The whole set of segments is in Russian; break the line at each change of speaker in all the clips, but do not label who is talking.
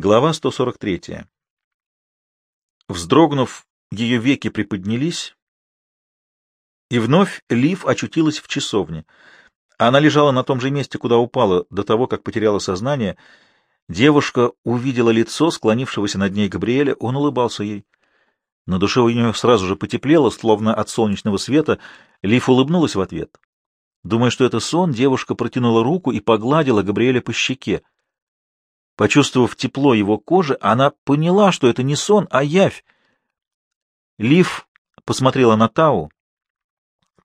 Глава 143. Вздрогнув, ее веки приподнялись, и вновь Лив очутилась в часовне. Она лежала на том же месте, куда упала, до того, как потеряла сознание. Девушка увидела лицо склонившегося над ней Габриэля, он улыбался ей. На душе у нее сразу же потеплело, словно от солнечного света. Лив улыбнулась в ответ. Думая, что это сон, девушка протянула руку и погладила Габриэля по щеке. Почувствовав тепло его кожи, она поняла, что это не сон, а явь. Лив посмотрела на Тау.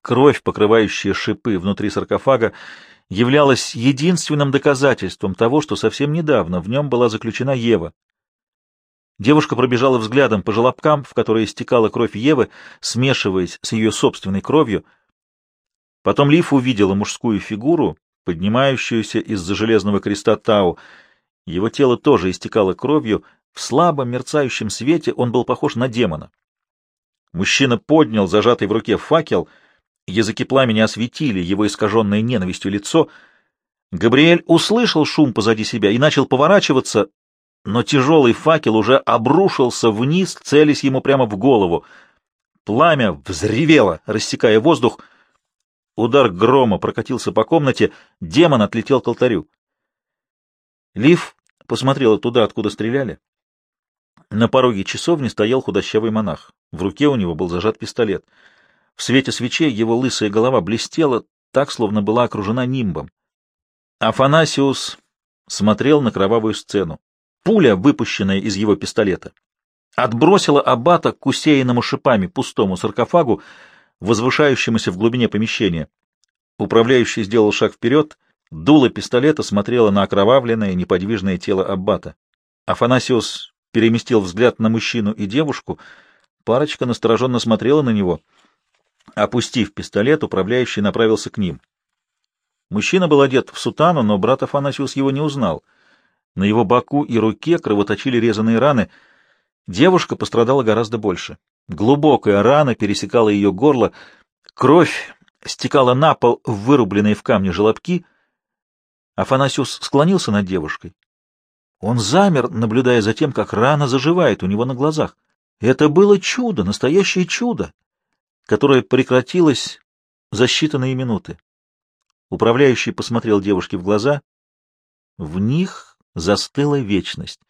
Кровь, покрывающая шипы внутри саркофага, являлась единственным доказательством того, что совсем недавно в нем была заключена Ева. Девушка пробежала взглядом по желобкам, в которые стекала кровь Евы, смешиваясь с ее собственной кровью. Потом Лив увидела мужскую фигуру, поднимающуюся из-за железного креста Тау, его тело тоже истекало кровью, в слабом мерцающем свете он был похож на демона. Мужчина поднял зажатый в руке факел, языки пламени осветили его искаженное ненавистью лицо. Габриэль услышал шум позади себя и начал поворачиваться, но тяжелый факел уже обрушился вниз, целясь ему прямо в голову. Пламя взревело, рассекая воздух. Удар грома прокатился по комнате, демон отлетел к алтарю. Лив посмотрела туда, откуда стреляли. На пороге часовни стоял худощавый монах. В руке у него был зажат пистолет. В свете свечей его лысая голова блестела, так, словно была окружена нимбом. Афанасиус смотрел на кровавую сцену. Пуля, выпущенная из его пистолета, отбросила аббата к усеянному шипами пустому саркофагу, возвышающемуся в глубине помещения. Управляющий сделал шаг вперед Дуло пистолета смотрело на окровавленное, неподвижное тело Аббата. Афанасиус переместил взгляд на мужчину и девушку. Парочка настороженно смотрела на него. Опустив пистолет, управляющий направился к ним. Мужчина был одет в сутану, но брат Афанасиус его не узнал. На его боку и руке кровоточили резаные раны. Девушка пострадала гораздо больше. Глубокая рана пересекала ее горло, кровь стекала на пол в вырубленные в камне желобки — Афанасиус склонился над девушкой. Он замер, наблюдая за тем, как рана заживает у него на глазах. Это было чудо, настоящее чудо, которое прекратилось за считанные минуты. Управляющий посмотрел девушке в глаза. В них застыла вечность.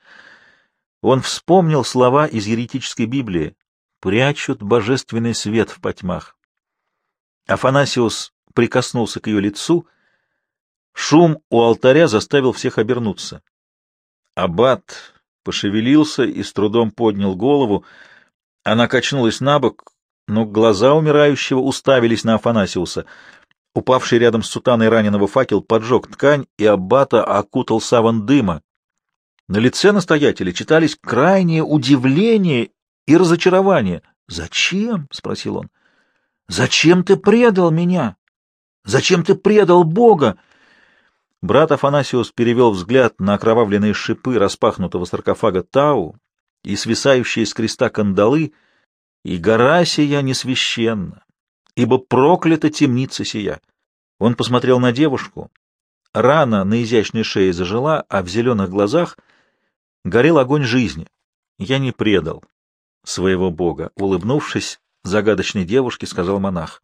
Он вспомнил слова из еретической Библии «Прячут божественный свет в потьмах». Афанасиус прикоснулся к ее лицу Шум у алтаря заставил всех обернуться. Аббат пошевелился и с трудом поднял голову. Она качнулась на бок, но глаза умирающего уставились на Афанасиуса. Упавший рядом с сутаной раненого факел поджег ткань, и аббата окутал саван дыма. На лице настоятеля читались крайнее удивление и разочарование. «Зачем?» — спросил он. «Зачем ты предал меня? Зачем ты предал Бога?» Брат Афанасиус перевел взгляд на окровавленные шипы распахнутого саркофага Тау и свисающие с креста кандалы, и гора сия несвященна, ибо проклята темница сия. Он посмотрел на девушку. Рана на изящной шее зажила, а в зеленых глазах горел огонь жизни. Я не предал своего бога. Улыбнувшись загадочной девушке, сказал монах.